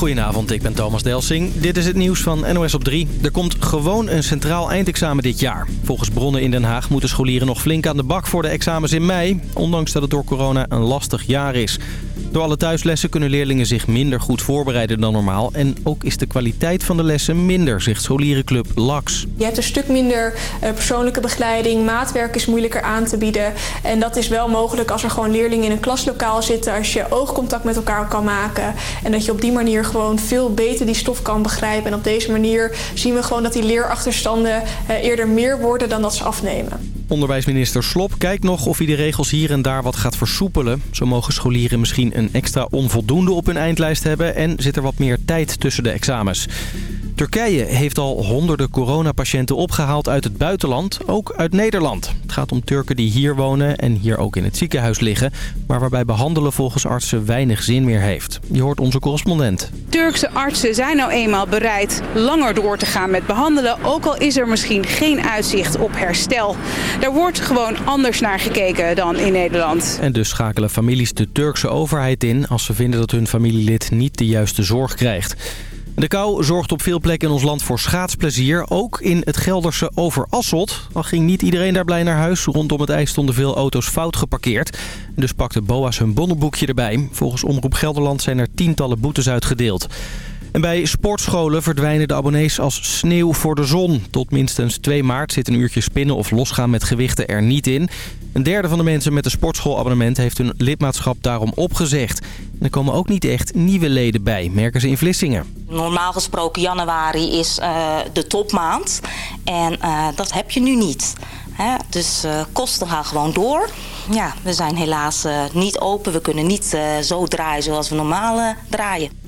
Goedenavond, ik ben Thomas Delsing. Dit is het nieuws van NOS op 3. Er komt gewoon een centraal eindexamen dit jaar. Volgens bronnen in Den Haag moeten scholieren nog flink aan de bak voor de examens in mei. Ondanks dat het door corona een lastig jaar is. Door alle thuislessen kunnen leerlingen zich minder goed voorbereiden dan normaal. En ook is de kwaliteit van de lessen minder, zegt scholierenclub LAX. Je hebt een stuk minder eh, persoonlijke begeleiding. Maatwerk is moeilijker aan te bieden. En dat is wel mogelijk als er gewoon leerlingen in een klaslokaal zitten. Als je oogcontact met elkaar kan maken. En dat je op die manier gewoon veel beter die stof kan begrijpen. En op deze manier zien we gewoon dat die leerachterstanden eh, eerder meer worden dan dat ze afnemen. Onderwijsminister Slop kijkt nog of hij de regels hier en daar wat gaat versoepelen. Zo mogen scholieren misschien een extra onvoldoende op hun eindlijst hebben... en zit er wat meer tijd tussen de examens. Turkije heeft al honderden coronapatiënten opgehaald uit het buitenland, ook uit Nederland. Het gaat om Turken die hier wonen en hier ook in het ziekenhuis liggen... maar waarbij behandelen volgens artsen weinig zin meer heeft. Je hoort onze correspondent. Turkse artsen zijn nou eenmaal bereid langer door te gaan met behandelen... ook al is er misschien geen uitzicht op herstel. Daar wordt gewoon anders naar gekeken dan in Nederland. En dus schakelen families de Turkse overheid in... als ze vinden dat hun familielid niet de juiste zorg krijgt. De kou zorgt op veel plekken in ons land voor schaatsplezier. Ook in het Gelderse Overasselt. Al ging niet iedereen daar blij naar huis. Rondom het ijs stonden veel auto's fout geparkeerd. Dus pakte BOA's hun bonnenboekje erbij. Volgens Omroep Gelderland zijn er tientallen boetes uitgedeeld. En bij sportscholen verdwijnen de abonnees als sneeuw voor de zon. Tot minstens 2 maart zit een uurtje spinnen of losgaan met gewichten er niet in. Een derde van de mensen met een sportschoolabonnement heeft hun lidmaatschap daarom opgezegd. En er komen ook niet echt nieuwe leden bij, merken ze in Vlissingen. Normaal gesproken januari is uh, de topmaand en uh, dat heb je nu niet. Hè? Dus uh, kosten gaan gewoon door. Ja, we zijn helaas niet open. We kunnen niet zo draaien zoals we normaal draaien.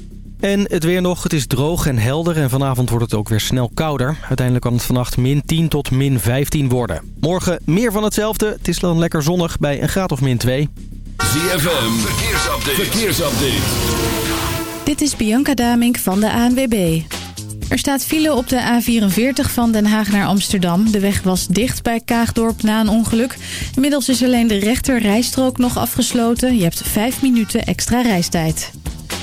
En het weer nog. Het is droog en helder en vanavond wordt het ook weer snel kouder. Uiteindelijk kan het vannacht min 10 tot min 15 worden. Morgen meer van hetzelfde. Het is dan lekker zonnig bij een graad of min 2. ZFM, verkeersupdate. verkeersupdate. Dit is Bianca Damink van de ANWB. Er staat file op de A44 van Den Haag naar Amsterdam. De weg was dicht bij Kaagdorp na een ongeluk. Inmiddels is alleen de rechter rijstrook nog afgesloten. Je hebt 5 minuten extra reistijd.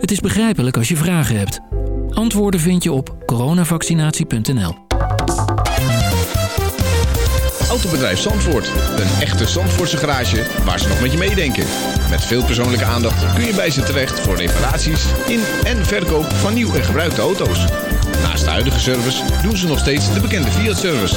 Het is begrijpelijk als je vragen hebt. Antwoorden vind je op coronavaccinatie.nl. Autobedrijf Zandvoort. Een echte Zandvoortse garage waar ze nog met je meedenken. Met veel persoonlijke aandacht kun je bij ze terecht voor reparaties in en verkoop van nieuw en gebruikte auto's. Naast de huidige service doen ze nog steeds de bekende Fiat-service.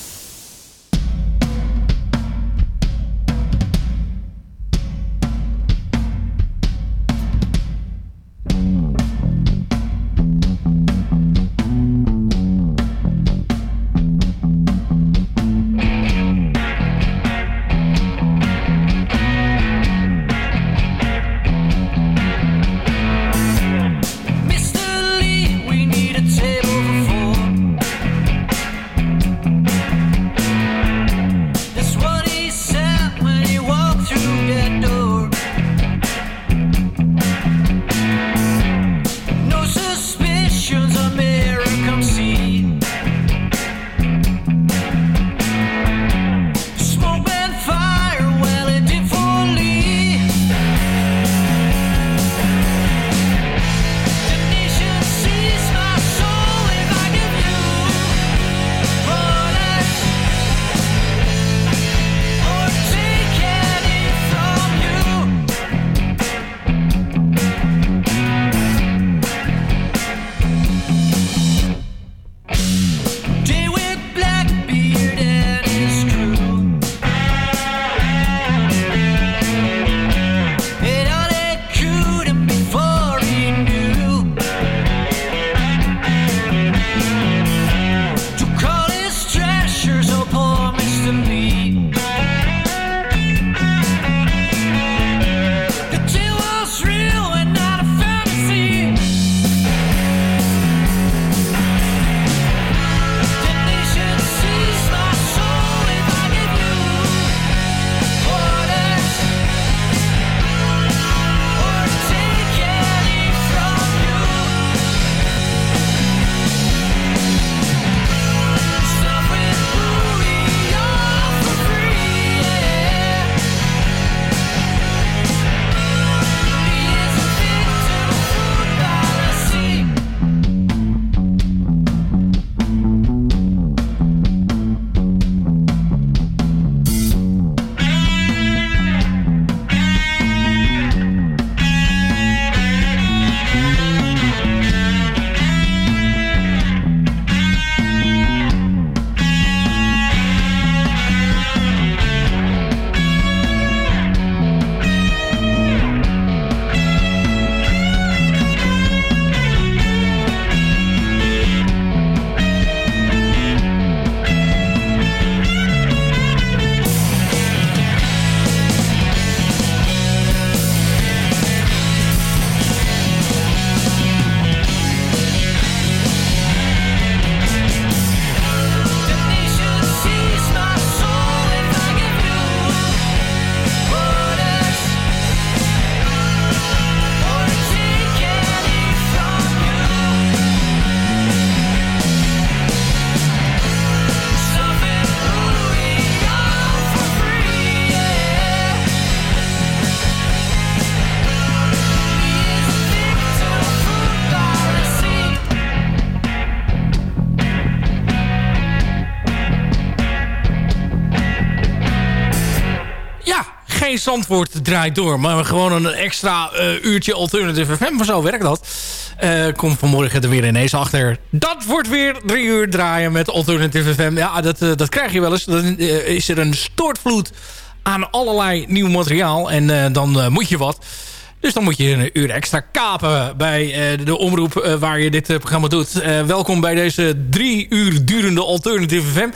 Zandvoort draait door. Maar gewoon een extra eh, uurtje Alternative FM. Maar zo werkt dat. Eh kom vanmorgen er weer ineens achter. Dat wordt weer drie uur draaien met Alternative FM. Ja, dat, eh, dat krijg je wel eens. Dan is er een stoortvloed aan allerlei nieuw materiaal. En dan moet je wat. Dus dan moet je een uur extra kapen bij de omroep waar je dit programma doet. Welkom bij deze drie uur durende Alternative FM.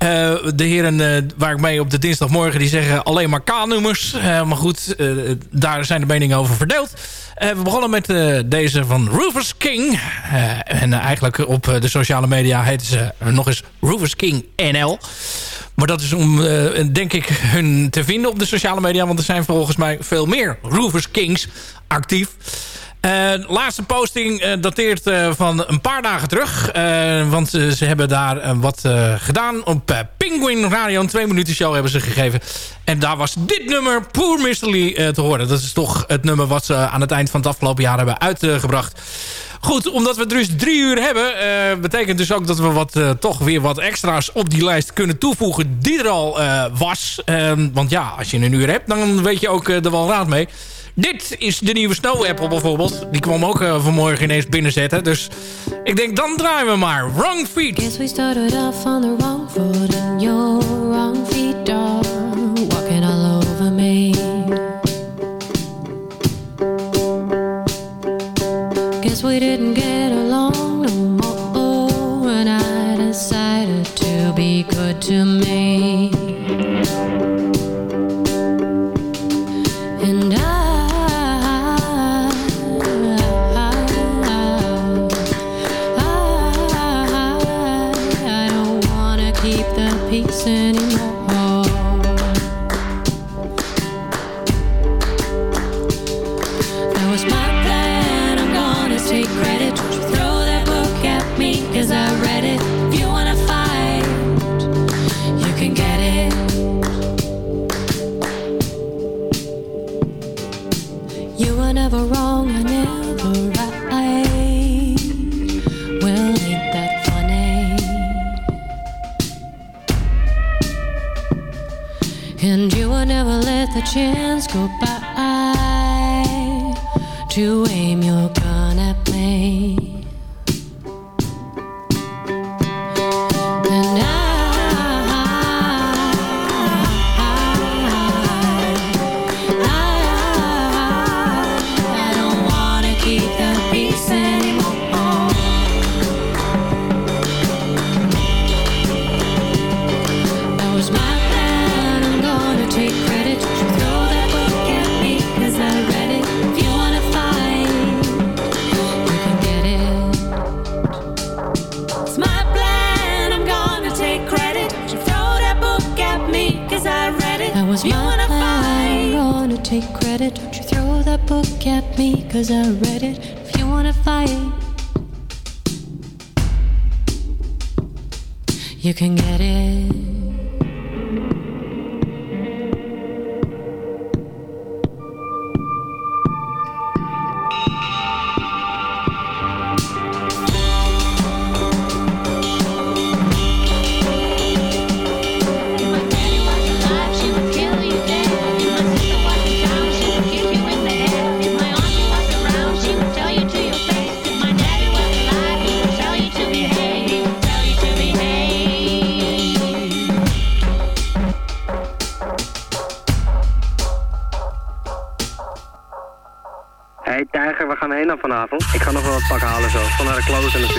Eh, de heren eh, waar ik mee op de dinsdagmorgen... die zeggen alleen maar K-nummers. Eh, maar goed, daar zijn de meningen over verdeeld. We begonnen met deze van Rufus King. En eigenlijk op de sociale media heten ze nog eens Rufus King NL. Maar dat is om, denk ik, hun te vinden op de sociale media. Want er zijn volgens mij veel meer Rufus Kings actief. Eh, laatste posting eh, dateert eh, van een paar dagen terug. Want ze hebben daar wat gedaan. Op Penguin Radio, een twee minuten show hebben ze gegeven. En daar was dit nummer, Poor Mystery, eh, te horen. Dat is toch het nummer wat ze aan het eind van het afgelopen jaar hebben uitgebracht. Goed, omdat we dus drie uur hebben... betekent dus ook dat we wat, toch weer wat extra's op die lijst kunnen toevoegen... die er al was. Ehm, want ja, als je een uur hebt, dan weet je ook er wel raad mee. Dit is de nieuwe Snow Apple bijvoorbeeld. Die kwam ook eh, vanmorgen ineens binnenzetten. Dus ik denk, dan draaien we maar. Wrong Feet. Guess we started off on the wrong foot and your wrong feet are walking all over me. Guess we didn't get along no more and I decided to be good to me. Van naar de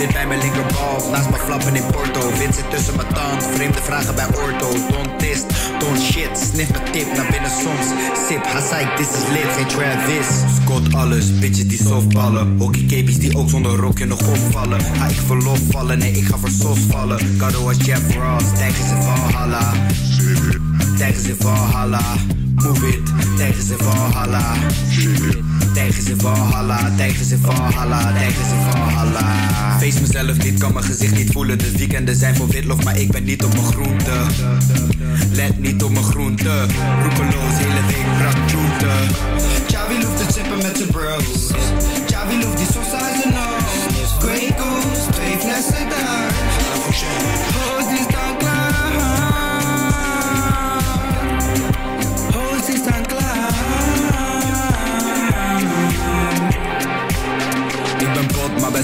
Wit bij mijn linkerbal, naast me flappen in Porto. Wit zit tussen mijn tand, vreemde vragen bij orto. Don't test, don't shit, sniff mijn tip naar binnen soms. Sip, hazaik, this is lit, geen Travis. Scott alles, bitches die softballen. Hockeycapies die ook zonder rokje nog opvallen Ga ik verlof vallen, nee ik ga voor sos vallen. Gado als Jeff Ross, tijgers in Valhalla. Tijgers in Valhalla, move it. Tijgers in Valhalla, Tijgers in Valhalla, tijgers in Valhalla, tijgers in Valhalla. Face mezelf niet, kan mijn gezicht niet voelen. De weekenden zijn voor witlof, maar ik ben niet op mijn groente. Let niet op mijn groente. Roekeloos, hele week brak groente. Chavi loeft te chippen met zijn bros. Chavi loeft die sosa uit zijn nose. Goose, twee flessen daar.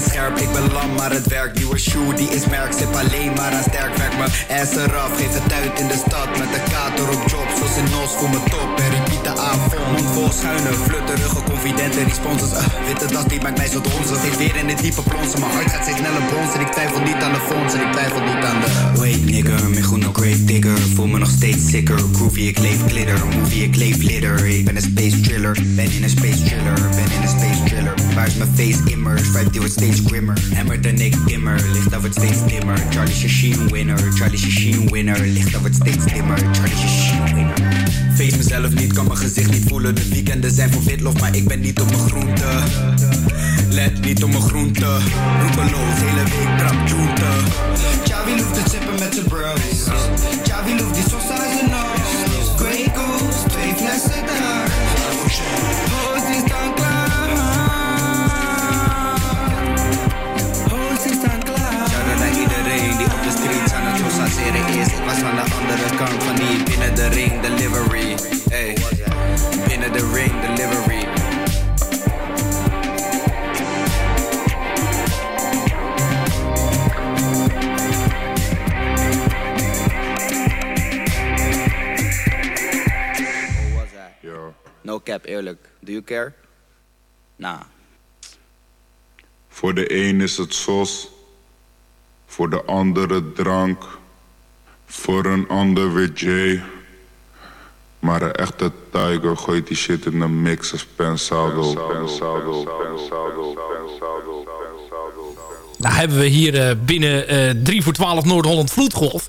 Scherp, ik ben lam, maar het werkt. Nieuwe shoe, die is merk, zit alleen maar aan sterk werk. Mijn ass eraf, geef het uit in de stad. Met de kater op job, zoals in Nos voor mijn top. En repeat de avond, mond vol schuine, flutterige, confidente responses. Uh, witte die maakt mij zo donzig. Steeds weer in het diepe plonsen, mijn hart gaat steeds sneller bronzen. Ik twijfel niet aan de fondsen, ik twijfel niet aan de... Wait nigger, me goed nog grave digger. Voel me nog steeds sicker, groovy, ik leef glitter. Movie, ik leef litter. Ik ben een space thriller, ben in een space thriller, ben in een space thriller. Waar is mijn face immers? Vibe die wordt steeds grimmer. Hammer en ik dimmer, licht af het steeds dimmer. Charlie Sheen winner, Charlie Sheen winner. Licht af het steeds dimmer, Charlie Sheen winner. Face mezelf niet, kan mijn gezicht niet voelen. De weekenden zijn voor witlof, maar ik ben niet op mijn groente. Let niet op mijn groente. Roekeloos, hele week trap joente. Chavi loeft te chippen met zijn bros. Chavi loeft die sosa uit zijn nose. Grey Goose, twee flessen daar. Staan aan is. Ik was van de andere kant van die binnen de ring delivery. Hey, binnen de ring delivery. No cap, eerlijk. Do you care? Nah. Voor de een is het sos, voor de andere drank, voor een ander weer J. Maar een echte tiger gooit die shit in de mix als Pensaldo. Pensaldo, Pensaldo, Nou hebben we hier eh, binnen eh 3 voor 12 Noord-Holland Vloedgolf.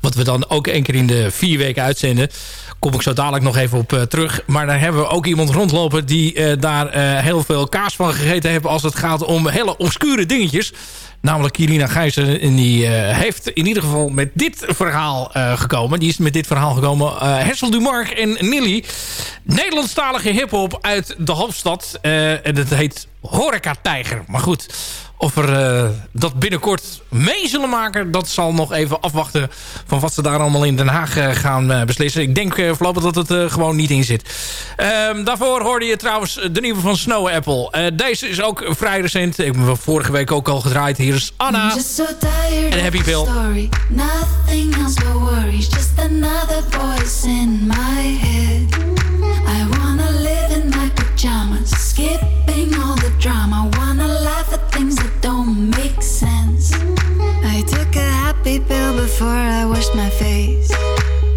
Wat we dan ook één keer in de vier weken uitzenden. Kom ik zo dadelijk nog even op eh, terug. Maar daar hebben we ook iemand rondlopen die eh, daar eh, heel veel kaas van gegeten heeft... als het gaat om hele obscure dingetjes. Namelijk Kirina Gijzen. En die eh, heeft in ieder geval met dit verhaal eh, gekomen. Die is met dit verhaal gekomen. Eh Hessel Dumark en Nilly. Nederlandstalige hiphop uit de Hoofdstad. En dat heet Horeca Tijger. Maar goed, of er eh, dat binnenkort mee zullen maken... dat zal nog even afwachten van wat ze daar allemaal in Den Haag eh, gaan eh, beslissen. Ik denk voorlopig dat het er gewoon niet in zit. Ehm, daarvoor hoorde je trouwens de nieuwe van Snow Apple. Deze is ook vrij recent. Ik heb hem vorige week ook al gedraaid. Hier is Anna. So En Happy Pill. story. Nothing else but worries. Just another voice in my head. I wanna live in my pajamas, skipping all the drama. Happy pill before I washed my face.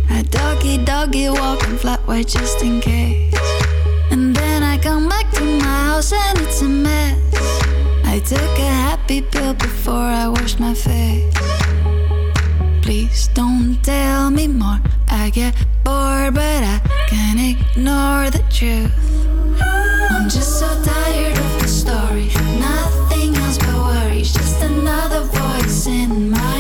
I doggy doggy walking flat white just in case. And then I come back to my house and it's a mess. I took a happy pill before I washed my face. Please don't tell me more. I get bored, but I can't ignore the truth. I'm just so tired of the story. Nothing else but worries. Just another voice in my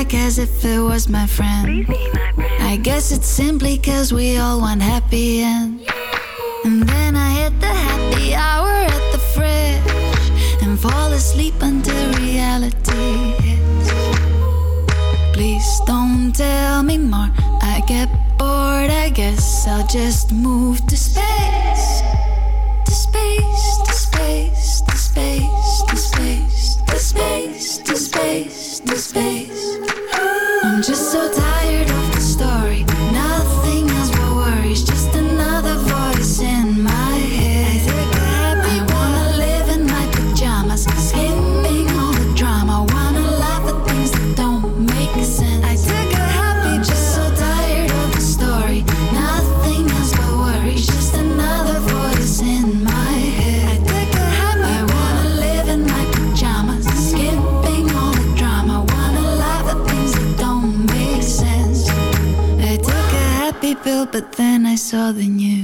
as if it was my friend. I guess it's simply cause we all want happy end. And then I hit the happy hour at the fridge and fall asleep until reality hits. Please don't tell me more. I get bored, I guess I'll just move saw the news.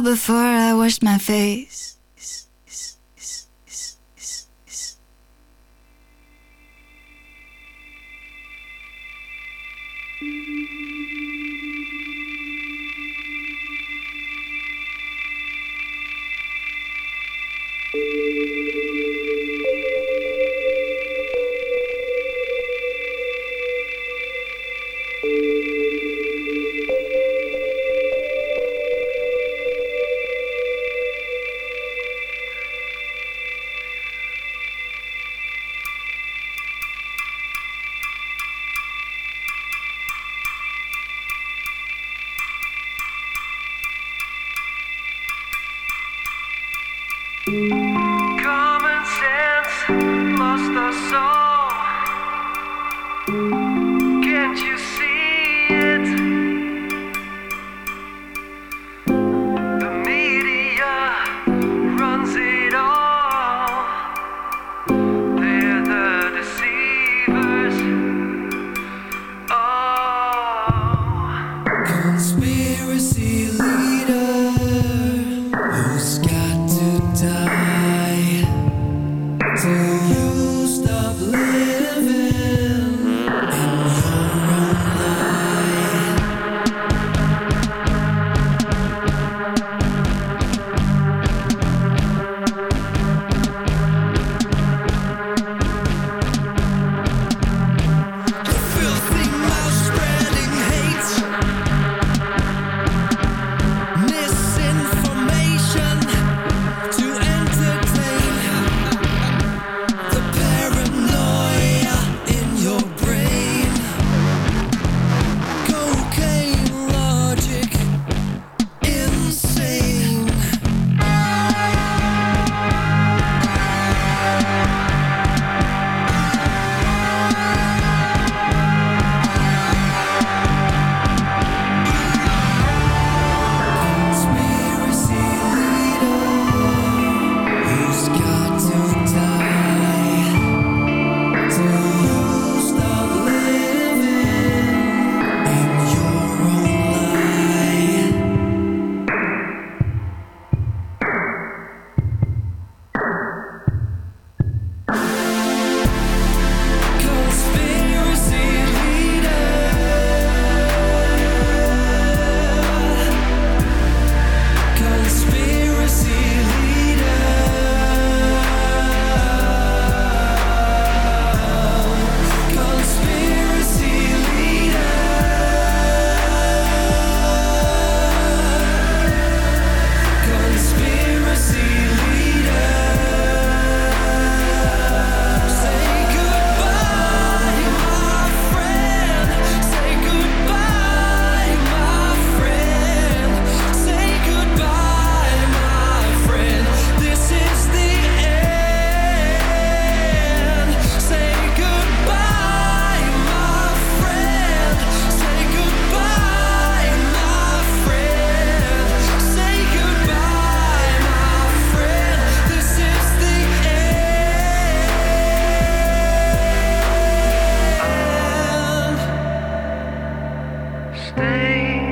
Before I washed my face. Stay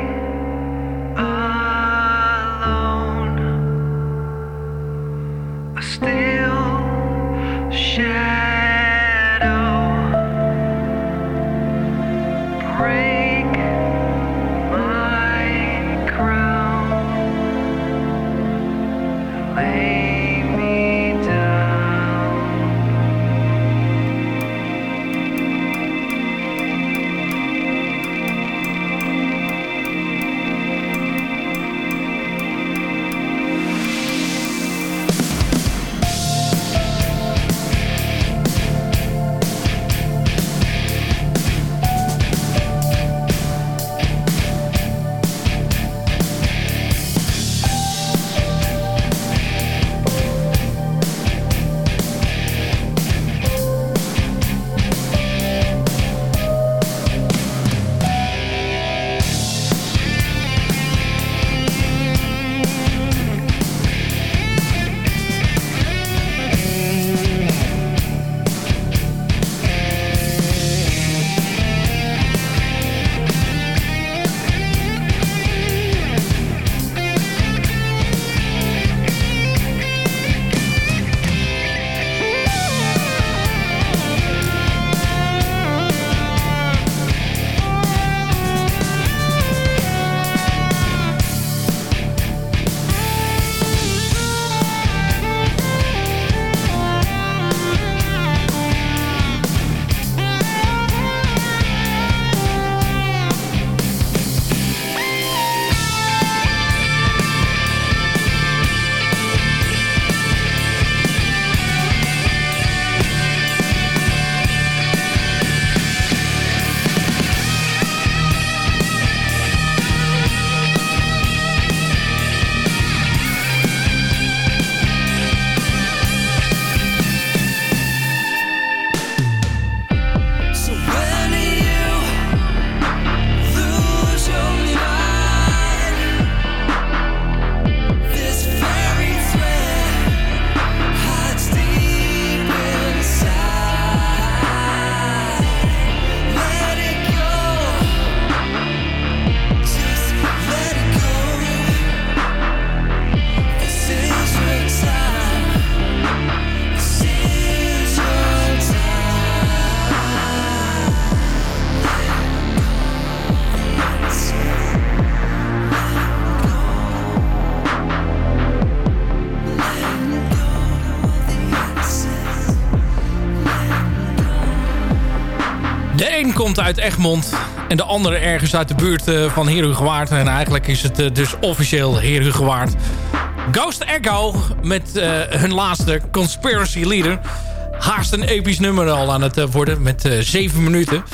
uit Egmond. En de andere ergens uit de buurt eh, van Heerhugowaard. En eigenlijk is het eh, dus officieel Heerhugowaard. Ghost Echo met eh, hun laatste Conspiracy Leader. Haast een episch nummer al aan het worden met zeven minuten.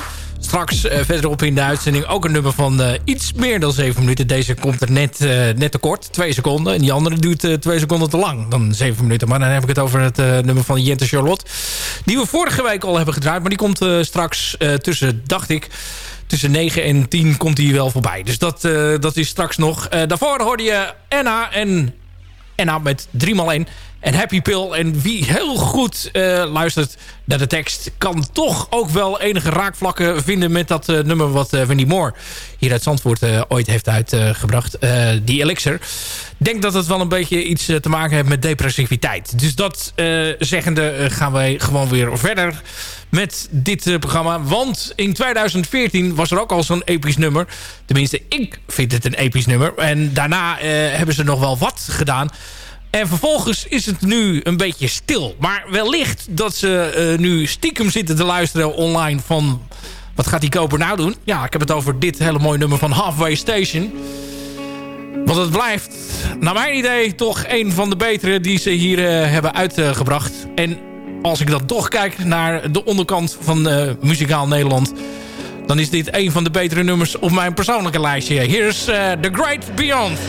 Straks eh, verderop in de uitzending ook een nummer van eh, iets meer dan zeven minuten. Deze komt er net, eh, net te kort, twee seconden. En die andere duurt eh, twee seconden te lang dan zeven minuten. Maar dan heb ik het over het nummer van Jente Charlotte. Die we vorige week al hebben gedraaid. Maar die komt straks tussen, dacht ik... Tussen 9 en 10 komt hij wel voorbij. Dus dat, dat is straks nog. Daarvoor hoorde je Anna en Anna met 3x1 en Happy Pill. En wie heel goed eh, luistert naar de tekst... kan toch ook wel enige raakvlakken vinden met dat eh, nummer... wat uh, Wendy Moore hier uit Zandvoort ooit heeft uitgebracht. Die Elixir. Denk dat het wel een beetje iets te maken heeft met depressiviteit. Dus dat zeggende gaan wij gewoon weer verder met dit programma. Want in 2014 was er ook al zo'n episch nummer. Tenminste, ik vind het een episch nummer. En daarna hebben ze nog wel wat gedaan... En vervolgens is het nu een beetje stil. Maar wellicht dat ze eh, nu stiekem zitten te luisteren online van... wat gaat die koper nou doen? Ja, ik heb het over dit hele mooie nummer van Halfway Station. Want het blijft, naar mijn idee, toch een van de betere die ze hier eh, hebben uitgebracht. En als ik dan toch kijk naar de onderkant van eh, Muzikaal Nederland... dan is dit een van de betere nummers op mijn persoonlijke lijstje. Hier is The Great Beyond.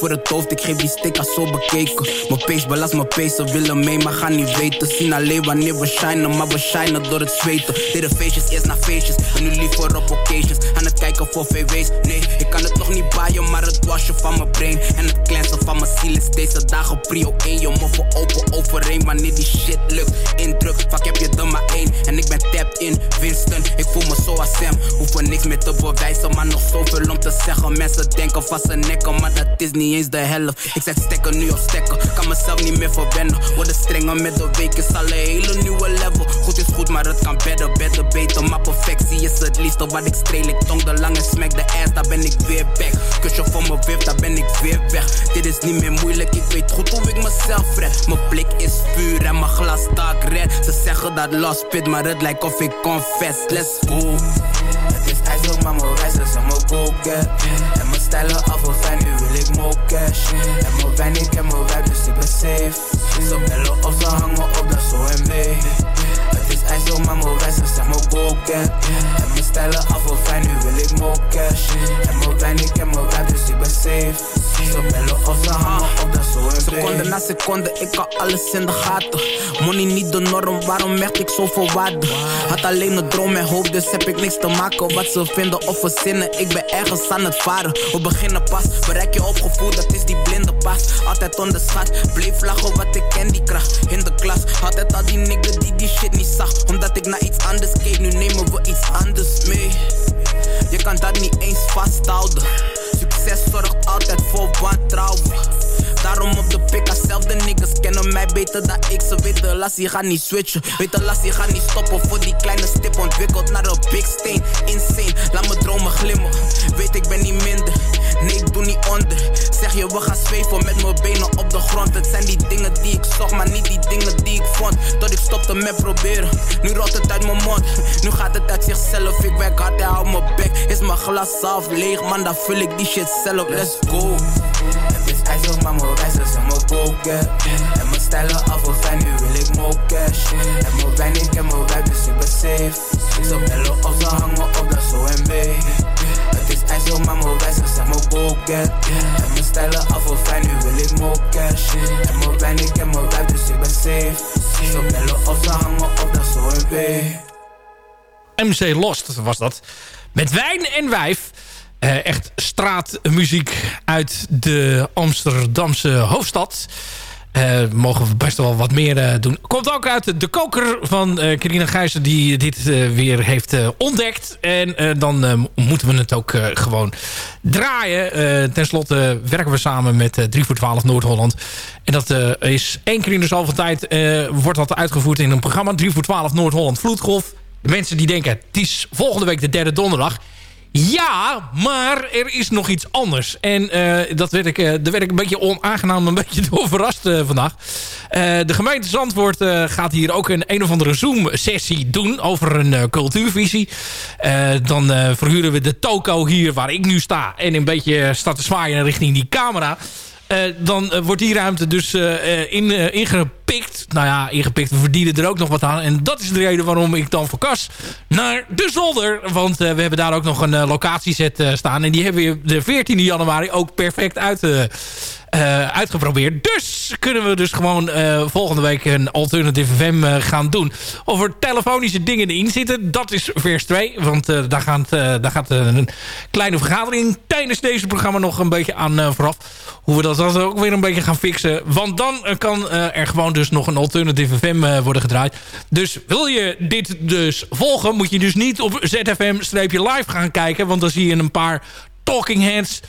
Over het hoofd, ik geef die stick als zo bekeken. Mijn pace, belast mijn pace, ze willen mee, maar gaan niet weten. Zien alleen wanneer we shinen, maar we shinen door het zweten. Deden feestjes, eerst naar feestjes, en nu liever op occasions. Aan het kijken voor VW's, nee, ik kan het nog niet baaien, maar het wasje van mijn brain. En het cleansen van mijn ziel is deze dagen prio 1. Je mogen open overeen, wanneer die shit lukt. Indruk, vaak heb je er maar één. En ik ben tapped in Winston, ik voel me zo als Sam. Hoeven niks meer te bewijzen, maar nog zoveel om te zeggen. Mensen denken van ze nekken, maar dat is niet eens de helft. Ik zet stekken nu op stekken, kan mezelf niet meer verwennen. Worden strenger met de week, is al een hele nieuwe level. Goed is goed, maar het kan better, beter, beter. Maar perfectie is het liefste wat ik streel. Ik tong de lange smack de ass, daar ben ik weer back. Kusje voor mijn wip, daar ben ik weer weg. Dit is niet meer moeilijk, ik weet goed hoe ik mezelf red. Mijn blik is vuur en mijn glas staat red. Ze zeggen dat lost spit, maar het lijkt of ik confess. Let's go. Het is ijzer, maar mijn wijze zijn mijn go. En mijn stijlen af of fijn, nu wil ik more cash. En mijn wijn, ik heb mijn wijk, dus ik ben safe. Ze bellen of ze hangen op, dat zo en mee. Is ijzer, maar mijn wijze zijn mijn go get. En mijn stijlen af of fijn, nu wil ik more cash. En mijn wijn, ik heb mijn dus ik ben safe. Ze bellen of ze hangen op, dat zo. Seconde na seconde, ik kan alles in de gaten. Money niet de norm, waarom merk ik zoveel waarde? Had alleen een droom en hoop, dus heb ik niks te maken. Wat ze vinden of verzinnen, ik ben ergens aan het varen. We beginnen pas, bereik je opgevoed, dat is die blinde pas. Altijd onderschat, bleef lachen wat ik ken, die kracht in de klas. Altijd al die niggen die die shit niet omdat ik naar iets anders keek. Nu nemen we iets anders mee. Je kan dat niet eens vasthouden. Succes zorgt altijd voor wantrouwen. Daarom op de pik als zelf de niggas kennen mij beter dan ik. Ze weten lassie gaat niet switchen. Weten lassie gaat niet stoppen voor die kleine stip. Ontwikkeld naar een big stain. Insane, laat me dromen glimmen. Weet ik ben niet minder. Nee, ik doe niet onder. Zeg je, we gaan zweven met mijn benen op de grond. Het zijn die dingen die ik zocht, maar niet die dingen die ik vond. Dat ik stopte met proberen. Nu rolt het uit mijn mond. Nu gaat het uit zichzelf. Ik werk hard en hou mijn bek. Is mijn glas half leeg, man, dan vul ik die shit zelf. Let's go. Het is ijzer, maar mijn wijze zijn mijn get. En mijn stijlen af of fijn, nu wil ik more cash. En mijn wijn, ik heb mijn wijk, dus ik ben safe. Bellen get. En mijn stijlen af of fijn, nu wil ik more cash. En mijn wijn, ik heb mijn wijk, dus ik ben safe. Ze bellen of ze hangen op, dat zo en mee. MC Lost was dat. Met wijn en wijf. Eh, echt straatmuziek uit de Amsterdamse hoofdstad. Eh, mogen we best wel wat meer eh, doen. Komt ook uit de koker van eh Carina die dit weer heeft ontdekt. En dan moeten we het ook gewoon draaien. Ten slotte werken we samen met eh, 3 voor 12 Noord-Holland. En dat is één keer in de zoveel tijd wordt dat uitgevoerd in een programma. 3 voor 12 Noord-Holland Vloedgolf. De mensen die denken, het is volgende week de derde donderdag. Ja, maar er is nog iets anders. En eh, dat werd ik, eh, daar werd ik een beetje onaangenaam een beetje door verrast eh, vandaag. De gemeente Zandvoort gaat hier ook een een of andere Zoom-sessie doen over een cultuurvisie. Dan verhuren we de toko hier waar ik nu sta en een beetje staat te zwaaien richting die camera. Eh, dan eh, wordt die ruimte dus eh, in, ingepikt. Nou ja, ingepikt. We verdienen er ook nog wat aan. En dat is de reden waarom ik dan verkas naar de zolder. Want we hebben daar ook nog een locatiezet uh, staan. En die hebben we de 14 januari ook perfect uit, uh, uitgeprobeerd. Dus kunnen we dus gewoon uh, volgende week een Alternative FM uh, gaan doen. Of er telefonische dingen in zitten, dat is vers 2. Want daar gaat, daar gaat een kleine vergadering tijdens deze programma nog een beetje aan vooraf. Hoe we dat dan ook weer een beetje gaan fixen. Want dan kan er gewoon dus nog een Alternative FM worden gedraaid. Dus wil je dit dus volgen, moet je dus niet op ZFM-live gaan kijken. Want dan zie je een paar talking heads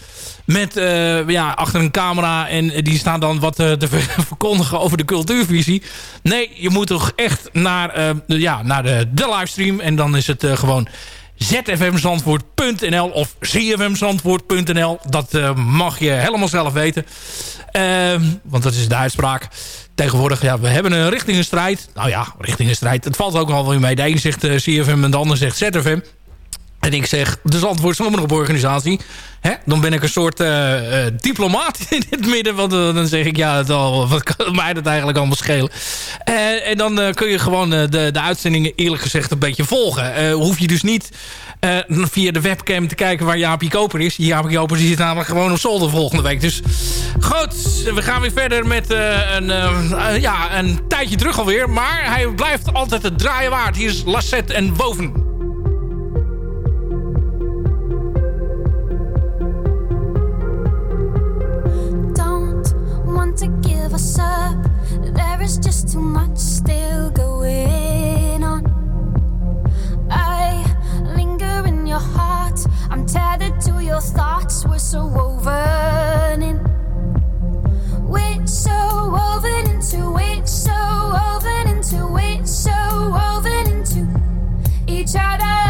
met uh, ja, achter een camera en die staan dan wat uh, te verkondigen over de cultuurvisie. Nee, je moet toch echt naar, uh, de, ja, naar de, de livestream en dan is het gewoon zfmzandvoort.nl of cfmzandvoort.nl. Dat mag je helemaal zelf weten. Ehm, want dat is de uitspraak. Tegenwoordig, ja, we hebben een richtingenstrijd. Nou ja, richtingenstrijd. Het valt ook al weer mee. De een zegt CFM en de ander zegt ZFM. En ik zeg, de Zandvoort Zomergroeporganisatie... Hè, dan ben ik een soort eh, eh, diplomaat in het midden. Want eh, dan zeg ik, ja, het al, wat kan mij dat eigenlijk allemaal schelen? En dan kun je gewoon de, de uitzendingen eerlijk gezegd een beetje volgen. Hoef je dus niet via de webcam te kijken waar Jaapie Koper is. Jaapie Koper zit namelijk gewoon op zolder volgende week. Dus goed, we gaan weer verder met een, ja, een tijdje terug alweer. Maar hij blijft altijd het draaien waard. Hier is Lassette en Woven. To give us up. There is just too much still going on. I linger in your heart. I'm tethered to your thoughts. We're so woven in. We're so woven into it. So woven into it. So woven into each other.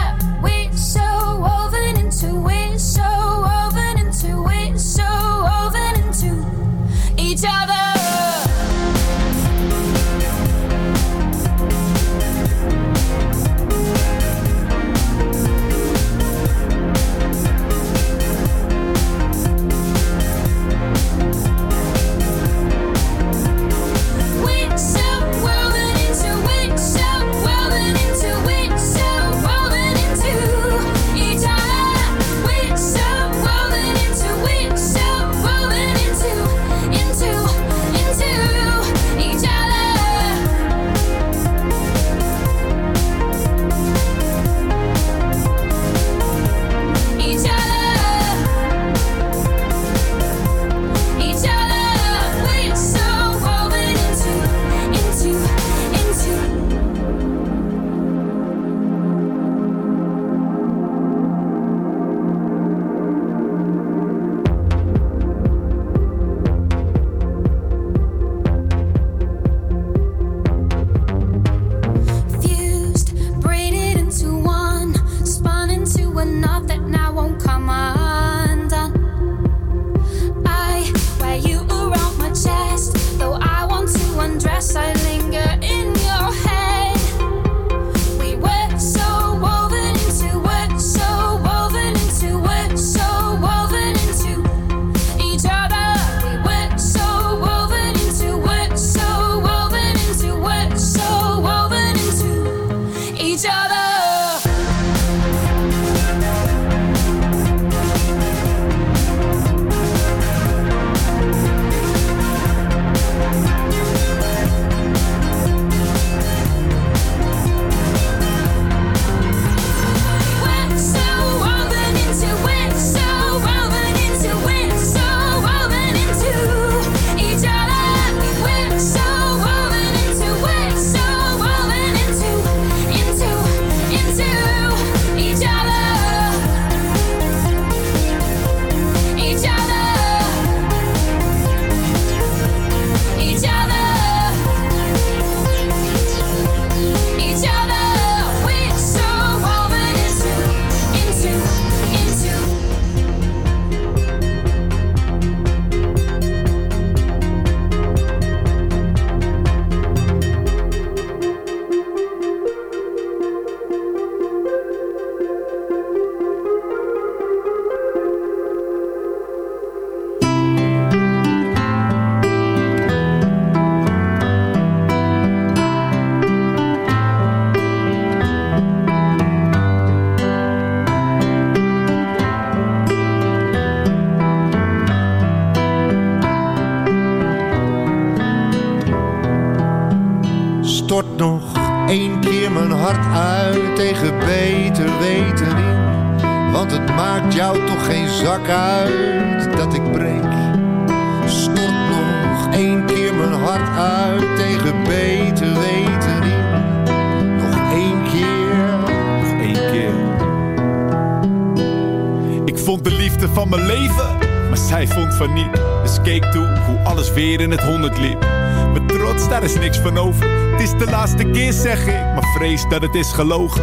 Zeg ik, maar vrees dat het is gelogen.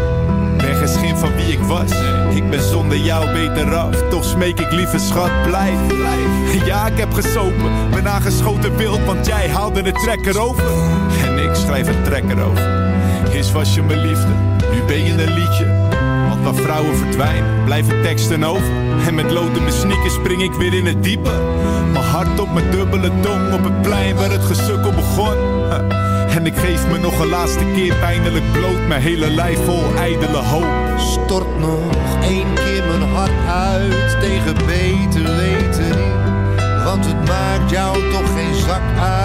Ben geen schim van wie ik was. Ik ben zonder jou beter af. Toch smeek ik lieve schat, blijf. Ja, ik heb gesopen. Ben aangeschoten wild, want jij haalde de trekker over. En ik schrijf een trekker over. Eerst was je mijn liefde, nu ben je een liedje. Want waar vrouwen verdwijnen, blijven teksten over. En met lood in mijn spring ik weer in het diepe. Mijn hart op mijn dubbele tong op het plein waar het gesukkel begon. En ik geef me nog een laatste keer pijnlijk bloot, mijn hele lijf vol ijdele hoop. Stort nog één keer mijn hart uit tegen beter weten. Want het maakt jou toch geen zak uit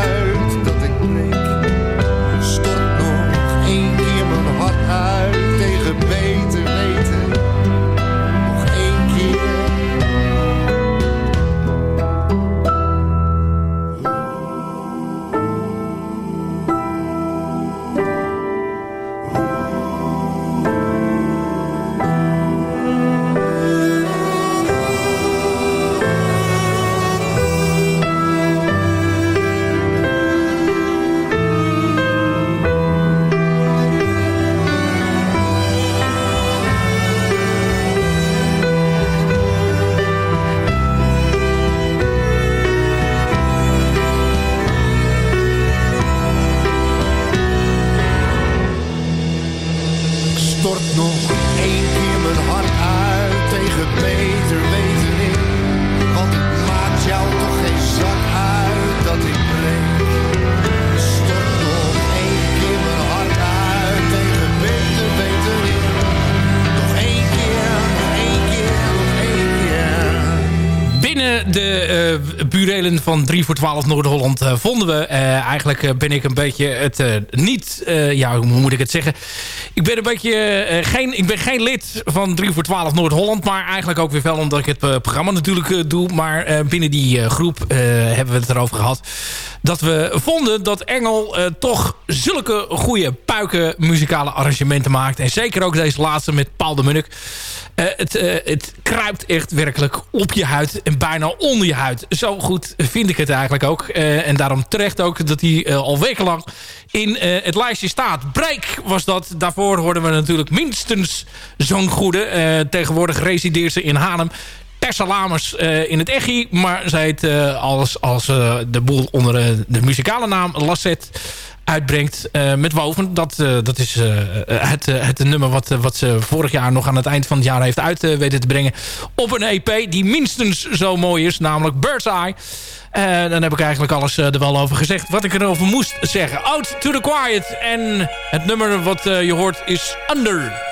3 voor 12 Noord-Holland eh, vonden we... eh, eigenlijk eh, ben ik een beetje het niet... ja, hoe moet ik het zeggen? Ik ben een beetje... geen, ik ben geen lid van 3 voor 12 Noord-Holland... maar eigenlijk ook weer wel omdat ik het programma natuurlijk doe. Maar binnen die groep hebben we het erover gehad... dat we vonden dat Engel eh, toch zulke goede puiken muzikale arrangementen maakt. En zeker ook deze laatste met Paul de Munnik. Eh, het, eh, het kruipt echt werkelijk op je huid en bijna onder je huid. Zo goed vind ik het eigenlijk ook. En daarom terecht ook dat hij al wekenlang in het lijstje staat. Break was dat. Daarvoor hoorden we natuurlijk minstens zo'n goede. Tegenwoordig resideert ze in Haarlem. Tessa Lamers eh, in het Echi. Maar zij het eh, als, als eh, de boel onder de muzikale naam Lasset uitbrengt met Woven. Dat, dat is het, het nummer wat, wat ze vorig jaar nog aan het eind van het jaar heeft uit weten te brengen. Op een EP die minstens zo mooi is. Namelijk Bird's Eye. Dan heb ik eigenlijk alles er wel over gezegd wat ik erover moest zeggen. Out to the Quiet. En het nummer wat je hoort is Under.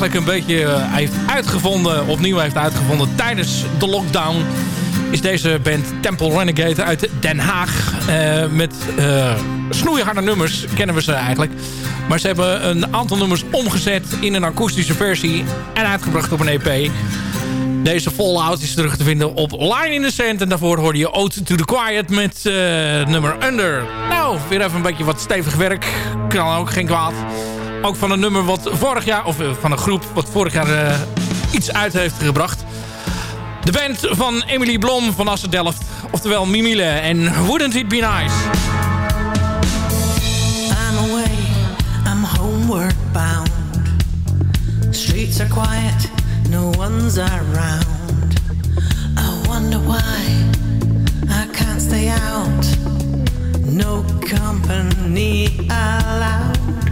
Eigenlijk een beetje eh, heeft uitgevonden, opnieuw heeft uitgevonden tijdens de lockdown, is deze band Temple Renegade uit Den Haag. Eh, met eh snoeiharde nummers, kennen we ze eigenlijk. Maar ze hebben een aantal nummers omgezet in een akoestische versie en uitgebracht op een EP. Deze Fallout is terug te vinden op Line in the Sand. En daarvoor hoorde je Ode to the Quiet met nummer Under. Nou, weer even een beetje wat stevig werk. Kan ook geen kwaad. Ook van een nummer wat vorig jaar, of eh, van een groep wat vorig jaar eh, iets uit heeft gebracht. De band van Emily Blom van Assen Delft. Oftewel Mimile en Wouldn't It Be Nice. I'm away, I'm homeward bound. Streets are quiet, no one's around. I wonder why I can't stay out. No company allowed.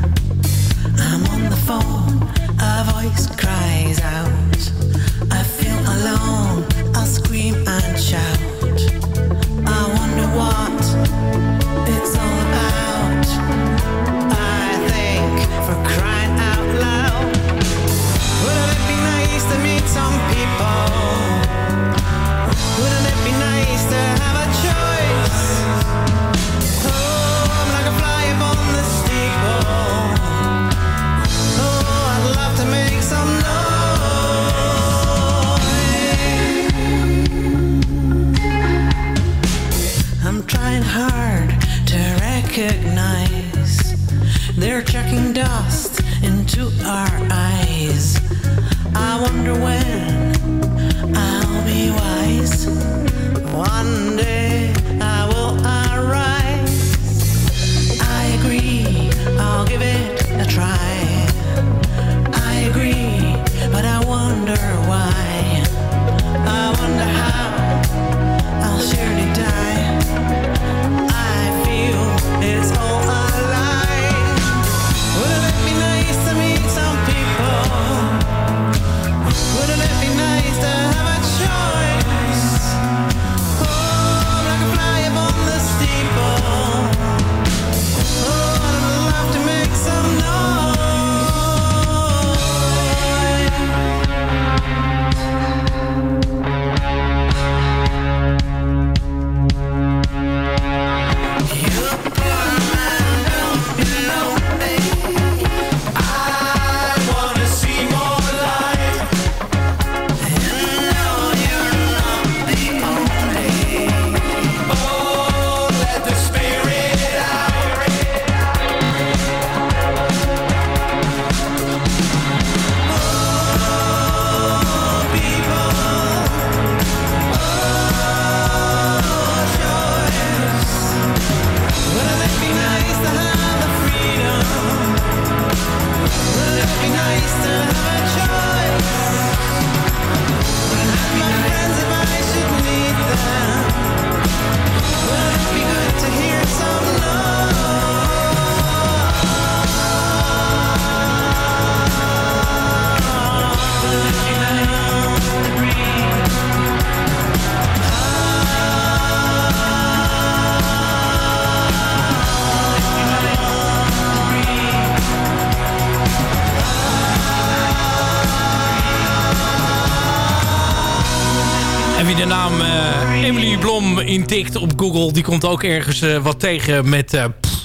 Shout. Google... die komt ook ergens eh, wat tegen met eh,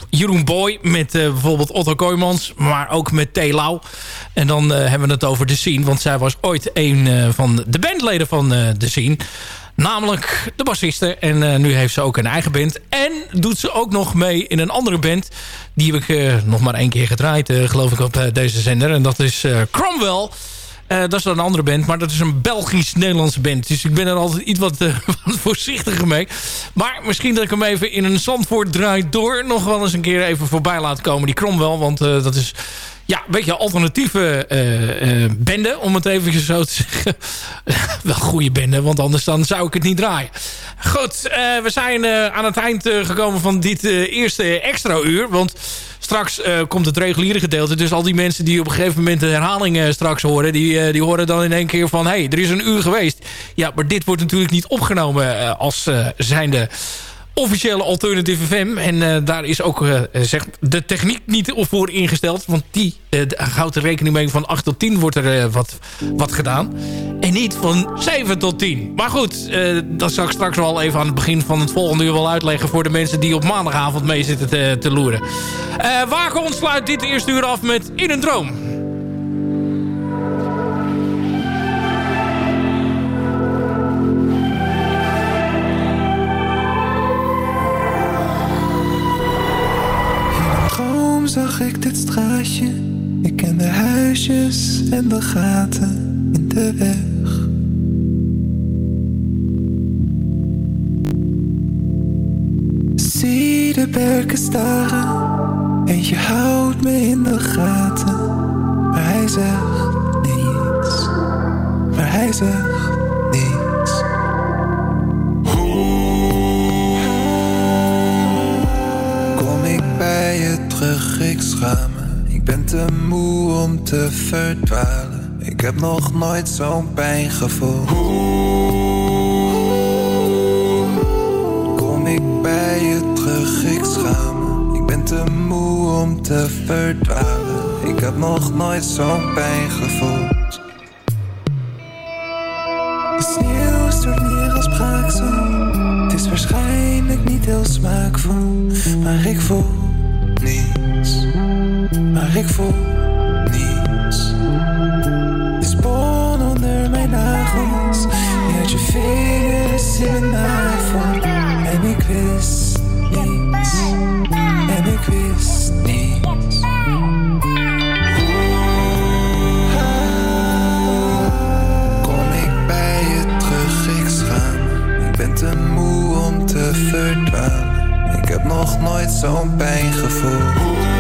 Jeroen Boy... met eh, bijvoorbeeld Otto Kooijmans, maar ook met T. Lau. En dan hebben we het over The Scene... want zij was ooit een van de bandleden van The Scene... Namelijk de bassiste. En nu heeft ze ook een eigen band. En doet ze ook nog mee in een andere band. Die heb ik nog maar één keer gedraaid, geloof ik, op deze zender. En dat is Cromwell. Eh, dat is dan een andere band, maar dat is een Belgisch-Nederlandse band. Dus ik ben er altijd iets wat, eh, wat voorzichtiger mee. Maar misschien dat ik hem even in een Zandvoort draai door... nog wel eens een keer even voorbij laat komen, die Cromwell. Want eh, dat is ja, een beetje alternatieve eh, bende, om het even zo te zeggen. Wel goede bende, want anders dan zou ik het niet draaien. Goed, we zijn aan het eind gekomen van dit eerste extra uur. Want straks eh, komt het reguliere gedeelte. Dus al die mensen die op een gegeven moment de herhaling eh, straks horen... Die, eh, die horen dan in één keer van... hé, hey, er is een uur geweest. Ja, maar dit wordt natuurlijk niet opgenomen als zijnde officiële Alternative FM. En eh, daar is ook eh, zeg, de techniek niet voor ingesteld. Want die eh, houdt er rekening mee van 8 tot 10 wordt er wat, wat gedaan. En niet van 7 tot 10. Maar goed, dat zal ik straks wel even aan het begin van het volgende uur wel uitleggen... voor de mensen die op maandagavond mee zitten te, te loeren. Eh Wagon sluit dit eerste uur af met In een Droom. Ik ken de huisjes en de gaten in de weg. Zie de berken staren. Eentje houdt me in de gaten. Maar hij zegt niets. Maar hij zegt niets. Kom ik bij je terug, ik schaam ben te moe om te verdwalen. Ik heb nog nooit zo'n pijn gevoeld. Kom ik bij je terug, ik schaam me. Ik ben te moe om te verdwalen. Ik heb nog nooit zo'n pijn gevoeld. De sneeuw stort neer als braaksel. Het is waarschijnlijk niet heel smaakvol, maar ik voel ik voel niets. De spon onder mijn nagels. Je had je vingers in mijn navel. En ik wist niets. En ik wist niets. Kom ik bij je terug, ik schaam. Ik ben te moe om te verdwalen. Ik heb nog nooit zo'n pijn gevoeld.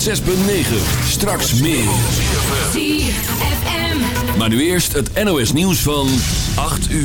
106.9. Straks meer. Maar nu eerst het NOS nieuws van 8 uur.